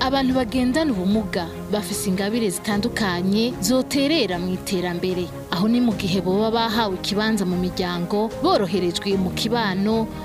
abantu bagendana ubumuga bafise ingabire zitandukanye zoterera mu iterambere aho ni mu gihe boba bahawe ikibanza mu miryango boroherejwe mu kibano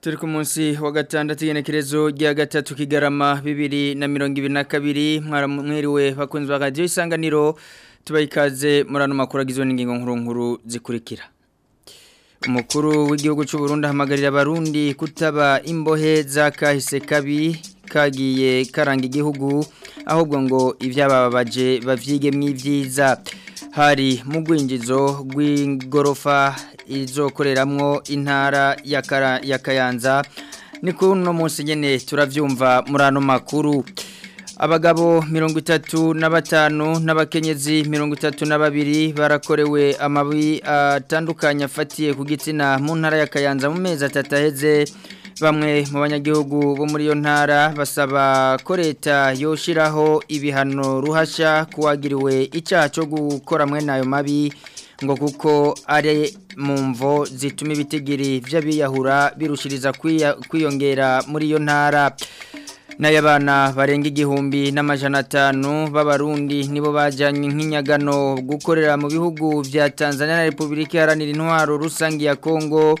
turi ku munsi wa gatandatu igenekerezo rya gatatu kigarama bibiri na mirongo ibiri na kabiri mwiriwe bakunze bagadiyo isanganiro tubaha ikaze muri ano makuru agizwe n'ingingo nkuru nkuru zikurikira umukuru w'igihugu cy'u Burundi ahamagarira kutaba imbohe za kahise kabi kagiye karanga igihugu ahubwo ngo ibyabababaje babyige mu ibyiza hari mu rwinjizo rw'igorofa izokoreramwo intara yakara kayanza ni kuri uno munsi nyine turabyumva muri makuru abagabo mirongo itatu na n'abakenyezi mirongo itatu na barakorewe amabi atandukanye fatiye ku gitsina mu ntara ya kayanza mu mezi atatu heze Bamwe mu banyagihugu bo muri iyo ntara basaba ko leta yoshiraho ibihano ruhasha kuwagiriwe icyaha cyo gukora mwe nayo mabi ngo kuko ari mu mvo zituma ibitigiri by'abiyahura birushiriza kwiyongera muri iyo ntara n'ay'abana barenga igihumbi n'amajana atanu b'abarundi nibo bajyanye nk'inyagano gukorera mu bihugu bya tanzania na repubulika iharanira intwaro rusange ya kongo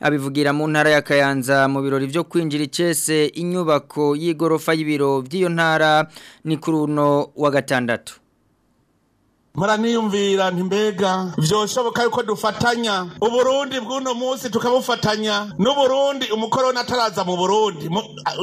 abivugira mu ntara ya Kayanza mu birori byo kwinjira icese inyubako y'igorofa y'ibiro by'iyo ntara ni kuri wa gatandatu muraniyumvira mbega byoshoboka yuko dufatanya uburundi bw'uno munsi tukabufatanya n'uburundi umukoroni ataraza mu burundi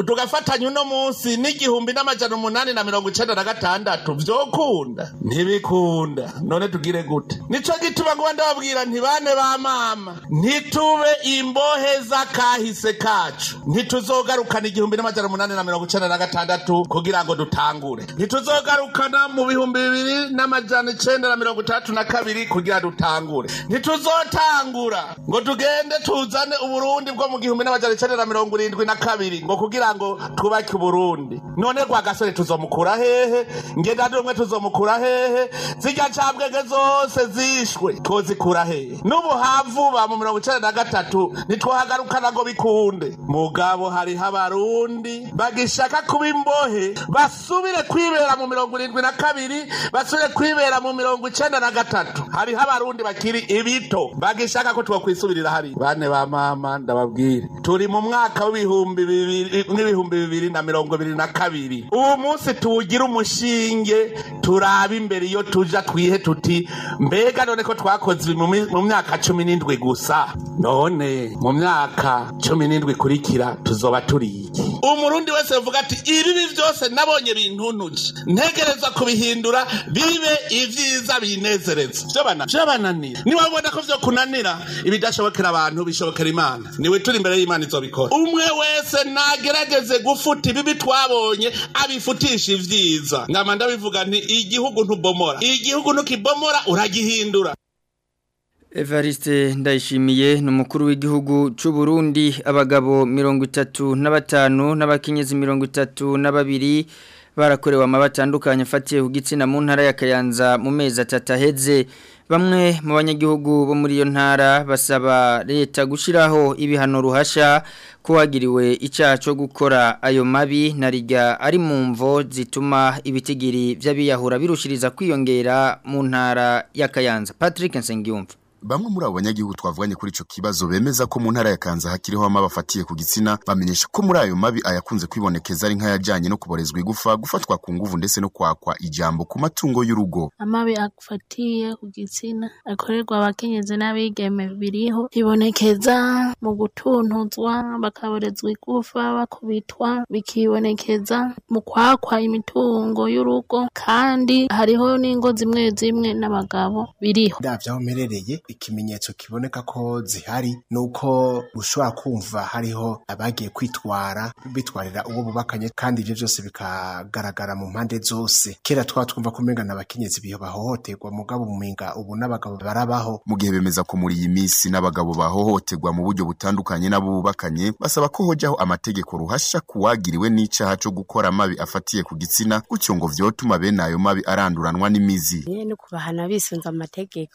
tugafatanya uno munsi n'igihumbi n'amajana umunani na mirongo icyenda na gatandatu byokunda ntibikunda none tugire gute nicyo gituma ngo ndababwira ntibane ba mama ntitube imbohe z'akahise kacu ntituzogarukana igihumbi n'amajana umunani na mirongo icyenda na gatandatu kugira ngo dutangure ntituzogarukana mu bihumbi bibiri n'amajana icenda na mirongo itatu na kabiri kugira dutangure ntituzotangura ngo tugende tuzane uburundi bwo mu gihumbi n'amajana icenda na mirongo irindwi na kabiri ngo kugira ngo twubake uburundi none rwa gasore tuzomukura hehe ngenda rumwe tuzomukura hehe zijya cambwenge zose zishwe twozikura hehe n'ubu havuba mu mirongo icenda na gatatu ntitwohagarukana nago bikunde mugabo hariho abarundi bagishaka kuba imbohe basubire kwibera mu mirongo irindwi na kabiri basubire kwibera mu mirongo icenda na gatatu hariho abarundi bakiri ibito bagishaka ko twakwisubirira hari bane ba mama ndababwire turi mu mwaka w'ibihumbi bibiri n'ibihumbi bibiri na mirongo ibiri na kabiri uwo munsi tuwugira umushinge turaba imbere iyo tuja twihe tuti mbega none ko twakoze mu myaka cumi n'indwi gusa none mu myaka cumi n'indwi ikurikira tuzoba turiye umurundi wese yavuga ati ibibi byose nabonye bintu bintunuje ntegereza kubihindura bibe ivi ibyiza binezereza byabananira niba ubona ko byo kunanira ibidashobokera abantu bishobokera imana niwe turi imbere y'imana izo bikora umwe wese nagerageze gufuta ibibi twabonye abifutisha ibyiza ngamba ndabivuga nti igihugu ntubomora igihugu ntukibomora uragihindura Evariste ndayishimiye ni umukuru w'igihugu cy'u Burundi abagabo mirongo itatu na batanu n'abakenyezi mirongo itatu na babiri barakorewe amabatandukanye afatiye ku gitsina mu ntara ya Kayanza mu mezi atatu aheze bamwe mu banyagihugu bo muri iyo ntara basaba leta gushyiraho ibihano ruhasha ko wagiriwe icyaha cyo gukora ayo mabi na riga ari mu mvo zituma ibitigiri by'abiyahura birushiriza kwiyongera mu ntara ya Kayanza Patrick Nsengiyumva Bamwe muri abo banyagihugu twavuganye kuri icyo kibazo bemeza ko mu ntara ya Kanza hakiriho amaba afatiye ku gitsina bamenyesha ko muri ayo mabi ayakunze kwibonekeza ari nk'ayajyanye no kuborezwa igufa gufatwa ku nguvu ndetse no kwakwa ijambo ku matungo y'urugo amabi afatiye ku gitsina akorerwa abakenyezi n'abigeme biriho bibonekeza mu gutuntuzwa bakaborezwa igufa bakubitwa bikibonekeza mu kwakwa imitungo y'urugo kandi hariho n'ingo zimwe zimwe n'abagabo biriho ikimenyetso kiboneka ko zihari ni uko ushobora kumva hariho abagiye kwitwara bitwarira uwo bubakanye kandi ibyo byose bikagaragara mu mpande zose kera twa twumva ko umenga n'abakenyezi biyo bahohoterwa mugabo umenga ubu n'abagabo barabaho mu gihe bemeza ko muri iyi minsi n'abagabo bahohoterwa mu buryo butandukanye n'abubakanye basaba ko hojyaho amategeko ruhasha kuwagiriwe n'icaha cyo gukora amabi afatiye ku gitsina gutyo ngo vyotuma bene ayo mabi aranduranwa n'imizi nyene no bisunze amategeko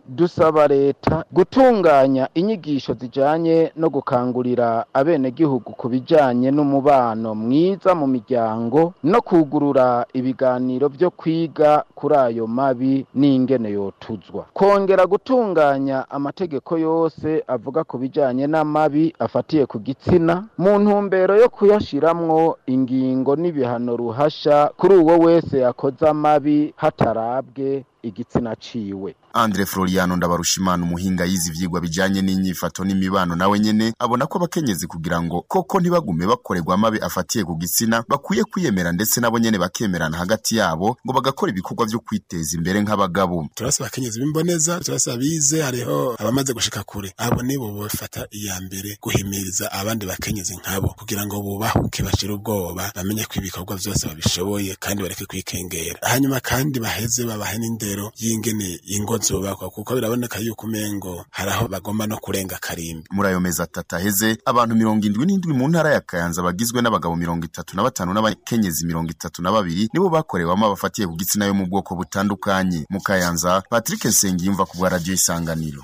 dusaba leta gutunganya inyigisho zijyanye no gukangurira abenegihugu ku bijyanye n'umubano mwiza mu miryango no ku kwugurura ibiganiro byo kwiga kuri ayo mabi n'ingene yotuzwa kongera gutunganya amategeko yose avuga ku bijyanye n'amabi afatiye ku gitsina mu ntumbero yo kuyashiramwo ingingo n'ibihano ruhasha kuri uwo wese yakoze amabi hatarabwe igitsina aciwe Andre Floriano Ndabarushimana umuhinga yize ivyigwa bijanye n'inyifato n'imibano nawe nyene abona ko abakenyezi kugira ngo koko ntibagume bakoregwa amabi afatiye ku gitsina bakwiye kwiyemera ndetse nabo nyene bakemerana hagati yabo ngo bagakora ibikorwa vyo kwiteza imbere nk'abagabo turasi abakenyezi b'imboneza turasi abize hariho abamaze gushika kure abo nibo bafata iya mbere guhimiriza abandi bakenyezi nkabo kugira ngo bubahuke bashire ubwoba bamenye ko ibikorwa byose babishoboye kandi bareke kwikengera hanyuma kandi baheze babahe n'indero intumbero y'ingene ingo zubakwa kuko biraboneka yuko umengo hari aho bagomba no kurenga karimbi muri ayo mezi atatu aheze abantu mirongo indwi n'indwi mu ntara ya kayanza bagizwe n'abagabo mirongo itatu na batanu n'abakenyezi mirongo itatu na babiri nibo bakorewamo abafatiye ku gitsina yo mu bwoko butandukanye mu kayanza patrick nsengiyumva ku bwa radiyo isanganiro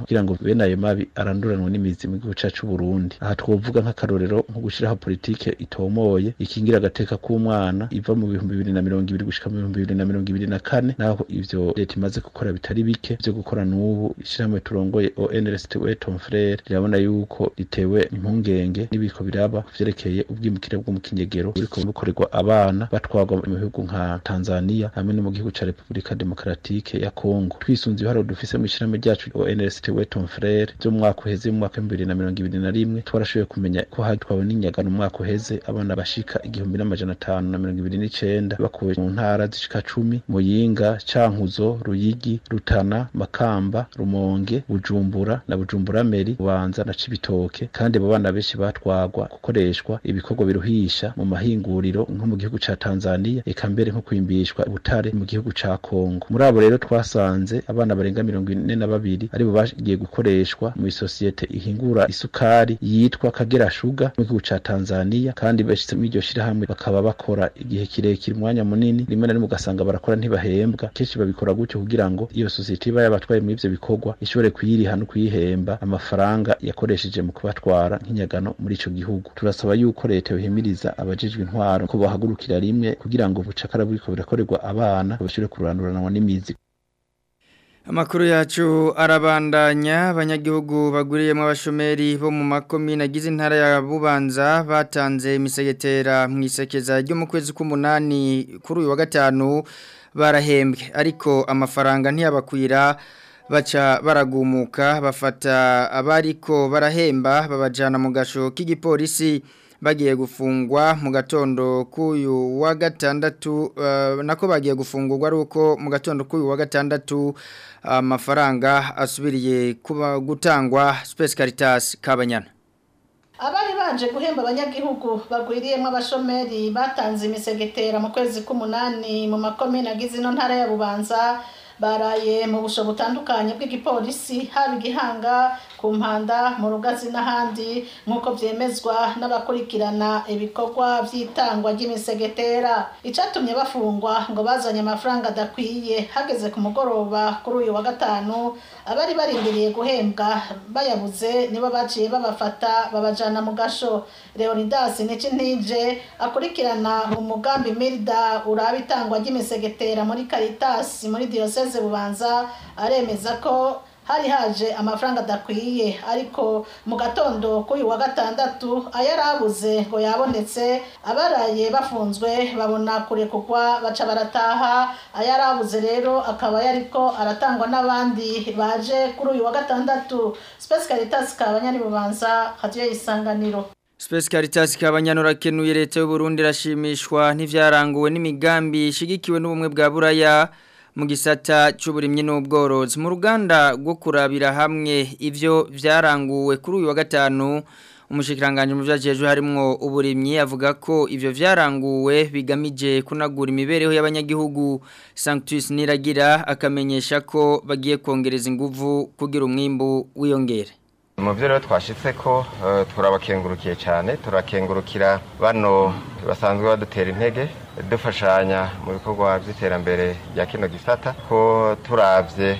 kugira ngo bene ayo mabi aranduranwe n'imizi mu gihugu cacu Burundi aha twovuga nk'akarorero nko gushiraho politike itomoye ikingira agateka k'umwana iva mu bihumbi bibiri na mirongo ibiri gushika mu bihumbi bibiri na mirongo ibiri na kane naho ivyo leta imaze gukora bitari bike vyo gukora n'ubu ishirahamwe turongoye ONRST Ton Frere rirabona yuko ritewe impungenge n'ibiko biraba vyerekeye ubwimukire bw'umukinyegero buriko bukorerwa abana batwagwa mu bihugu nka Tanzania hamwe no mu gihugu ca Republika Demokratike ya Kongo twisunze ibiharo dufise mw'ishirahamwe ryacu ONRST Ton Frere vyo uheze mwaka w'ibihumbi na mirongo ibiri na rimwe twarashoboye kumenya ko twabona inyagano mu mwaka uheze abana bashika igihumbi n'amajana atanu na mirongo ibiri n'icenda bakuwe mu ntara zishika cumi muyinga cankuzo ruyigi rutana makamba rumonge bujumbura na bujumbura meri bubanza na cibitoke kandi abo bana benshi batwagwa gukoreshwa ibikorwa biruhisha mu mahinguriro nko mu gihugu cya Tanzania eka mbere nko kwimbishwa butare mu gihugu cya Congo muri abo rero twasanze abana barenga mirongo ine na babiri aribo bagiye gukoreshwa mu isosiyete ihingura isukari yitwa Kagera Sugar mu gihugu ca Tanzania kandi bashitse muri iryo shirahamwe bakaba bakora igihe kirekire umwanya munini rimwe na rimwe ugasanga barakora ntibahembwa kenshi babikora gutyo kugira ngo iyo sosiyete iba yabatwaye muri ivyo bikorwa ishobore kuyiriha no kuyihemba amafaranga yakoresheje mu kubatwara nk'inyagano muri icyo gihugu turasaba yuko leta yohimiriza abajijwe intwaro ko bahagurukira rimwe kugira ngo ubucakara buriko burakorerwa abana bashobore kuranduranwa n'imizi amakuru yacu arabandanya abanyagihugu baguriyemo abashomeri bo mu makomine nagize intara ya bubanza batanze imisegetera mu isekeza ryo mu kwezi k'umunani kuri uyu wa gatanu barahembwe ariko amafaranga ntiyabakwira baca baragumuka bafata abariko barahemba babajana mu gasho k'igipolisi bagiye gufungwa mu gatondo k'uyu wa gatandatu eh, nako bagiye gufungurwa ari uko mu gatondo k'uyu wa gatandatu amafaranga asubiriye kuba gutangwa sipesi Caritas kabanyana abari banje guhemba abanyagihugu bagwiriyemo abashomeri batanze imisegetera mu kwezi k'umunani mu makomine agize ino ntara ya bubanza baraye mu busho butandukanye bw'igipolisi haba igihanga ku mpanda mu rugazi n'ahandi nk'uko byemezwa n'abakurikirana ibikorwa by'itangwa ry'imisegetera icyatumye bafungwa ngo bazanye amafaranga adakwiye hageze ku mugoroba kuri uyu wa gatanu abari barindiriye guhembwa bayabuze nibo baciye babafata babajana mu gasho leonidas ntikinije akurikirana umugambi mugambi mirida uraba itangwa ry'imisegetera muri karitasi muri diyoseze bubanza aremeza ko hari haje amafaranga adakwiye ariko mu gatondo k'uyu wa gatandatu ayo arabuze ngo yabonetse abaraye bafunzwe babona kure kugwa baca barataha ayo arabuze rero akaba yariko aratangwa n'abandi baje kuri uyu wa gatandatu space caritas kabanyari bubanza hadiyo y'isanganiro Space Caritas leta y'u Burundi rashimishwa n'ivyaranguwe n'imigambi ishigikiwe n'ubumwe bwa Buraya mu gisata cy'uburimyi n'ubworozi mu ruganda rwo kurabira hamwe ibyo byaranguwe kuri uyu wa gatanu umushyikirangantego mu byagejeje harimo uburimyi avuga ko ibyo byaranguwe bigamije kunagura imibereho y'abanyagihugu sanctus niragira akamenyesha ko bagiye kongereza ingufu kugira umwimbu wiyongere mu byo rero twashitse ko eh, turabakengurukiye cyane turakengurukira bano basanzwe badutera intege dufashanya mu bikorwa by'iterambere rya kino gisata ko turabye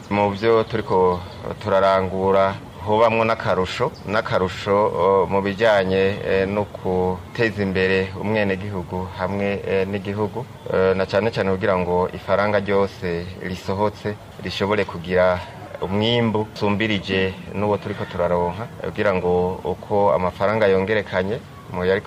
mu byo turi turarangura hubamwo n'akarusho n'akarusho mu bijyanye e, no guteza imbere umwenegihugu hamwe e, n'igihugu e, na cyane cyane kugira ngo ifaranga ryose risohotse rishobore kugira umwimbu usumbirije n'uwo turi ko turaronka kugira ngo uko amafaranga yongerekanye mu yari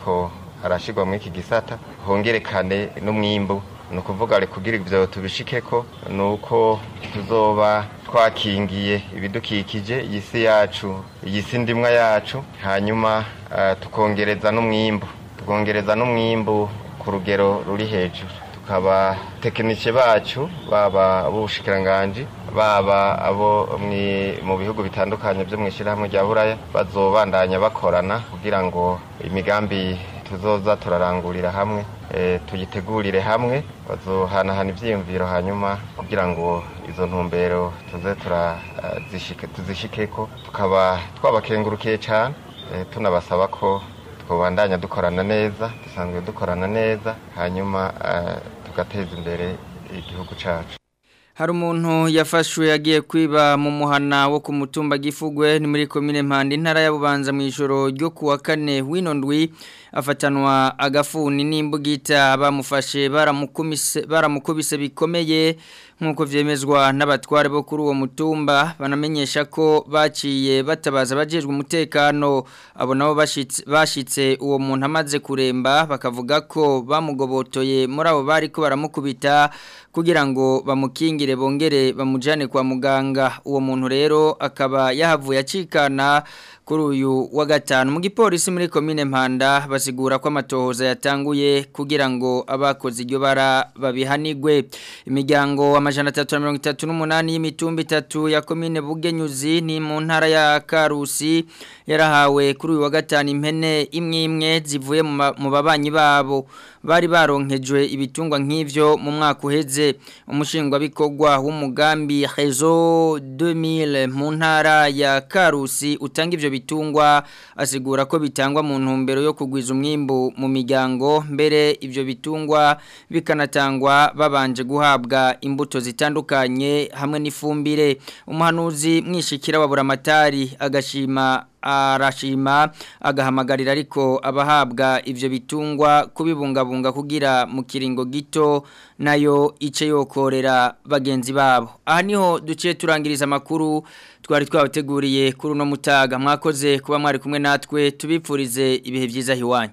arashyirwa muri iki gisata hongerekane n'umwimbu ni ukuvuga reka kugira ibyo tubishike ko ni uko tuzoba twakingiye ibidukikije iyi si yacu iyi si ndimwa yacu hanyuma eh, tukongereza n'umwimbu tukongereza n'umwimbu ku rugero ruri hejuru tukaba tekinike bacu baba ab'ubushikiranganji baba abo mu bihugu bitandukanye byo mu ishyirahamwe rya buraya bazobandanya bakorana kugira ngo imigambi tuzoza turarangurira hamwe e, tugitegurire hamwe bazohanahana ibyiyumviro hanyuma kugira ngo izo ntumbero tuze tuzishike ko tukaba twabakengurukiye cyane e, tunabasaba ko twabandanya dukorana neza dusanzwe dukorana neza hanyuma e, tugateza imbere igihugu cyacu hari umuntu yafashwe yagiye kwiba mu muhana wo ku mutumba gifugwe ni muri komine mpande intara y'abubanza mu ijoro ryo ku wa kane wino afatanwa agafuni n'imbugita bamufashe baramukubise bikomeye nk'uko vyemezwa n'abatware bo kuri uwo mutumba banamenyesha ko baciye batabaza abajejwe umutekano abo nabo bashyitse uwo muntu amaze kuremba bakavuga ko bamugobotoye muri abo bari ko baramukubita kugira ngo bamukingire bongere bamujyane kwa muganga uwo muntu rero akaba yahavuye acikana kuri uyu wa gatanu mu gipolisi muri komine mpanda basigura ko amatohoza yatanguye kugira ngo abakoze iryo bara babihanigwe imiryango amajana atatu na mirongo itatu n'umunani y'imitumba itatu ya komine bugenyuzi ni mu ntara ya karusi yarahawe kuri uyu wa gatanu impene imwe imwe zivuye mu babanyi babo bari baronkejwe ibitungwa nk'ivyo mu mwaka uheze umushingwabikorwa w'umugambi rezo 2000 mu ntara ya karusi utanga ibyo bitungwa asigura ko bitangwa mu ntumbero yo kugwiza umwimbu mu migyango mbere ibyo bitungwa bikanatangwa babanje guhabwa imbuto zitandukanye hamwe n'ifumbire umuhanuzi mwishikira wa buramatari agashima arashima agahamagarira ariko abahabwa ivyo bitungwa kubibungabunga kugira mu kiringo gito nayo ice yokorera bagenzi babo aha niho duciye turangiriza amakuru twari twabateguriye kuri uno mutaga mwakoze kuba mwari kumwe natwe tubipfurize ibihe byiza hiwanyu